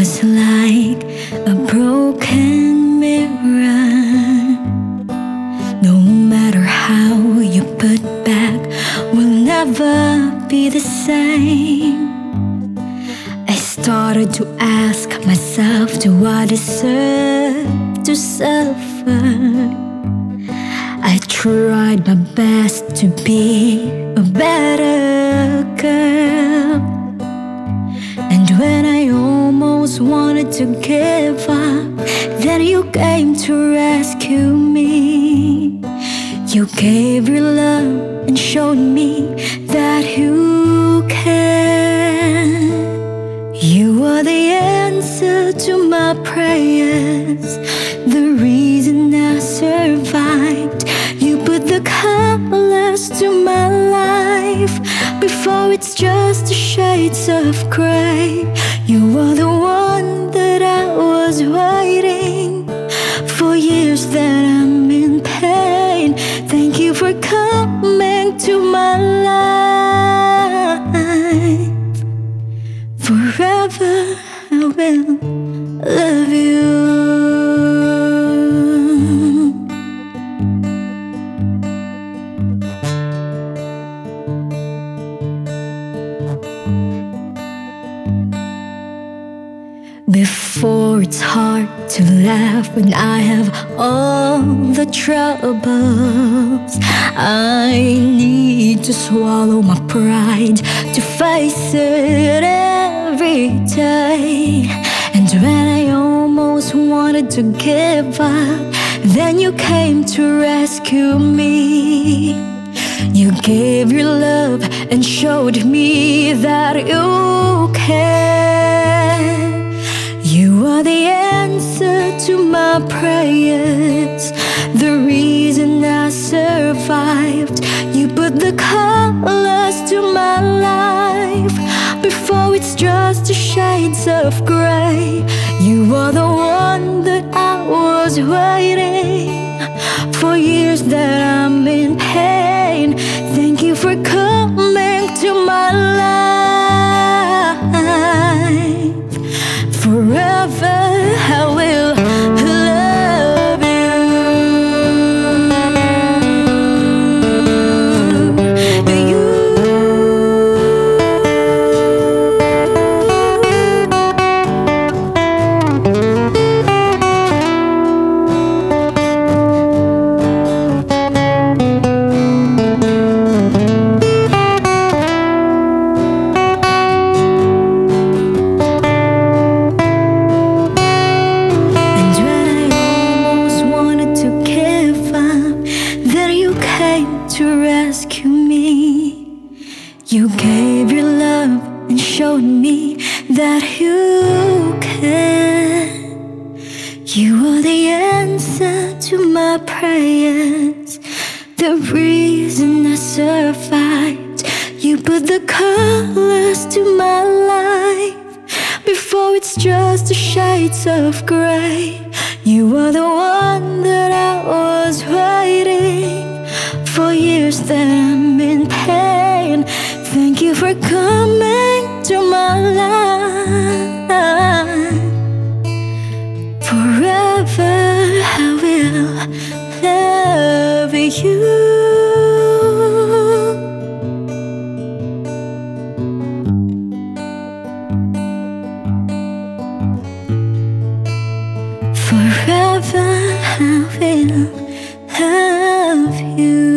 Was like a broken mirror. No matter how you put back, will never be the same. I started to ask myself, do I deserve to suffer? I tried my best to be a better wanted to give up, then you came to rescue me. You gave your love and showed me that you can. You are the answer to my prayers, the reason I survived. You put the colors to my life before it's just the shades of gray. You are Love you. Before it's hard to laugh when I have all the troubles. I need to swallow my pride to face it And when I almost wanted to give up, then you came to rescue me. You gave your love and showed me that you care. You are the answer to my prayers, the reason I survived. Shades of gray. You are the one that I was waiting you can. You are the answer to my prayers, the reason I survived. You put the colors to my life before it's just the shades of gray. You are the one I will love you. Forever I will love you.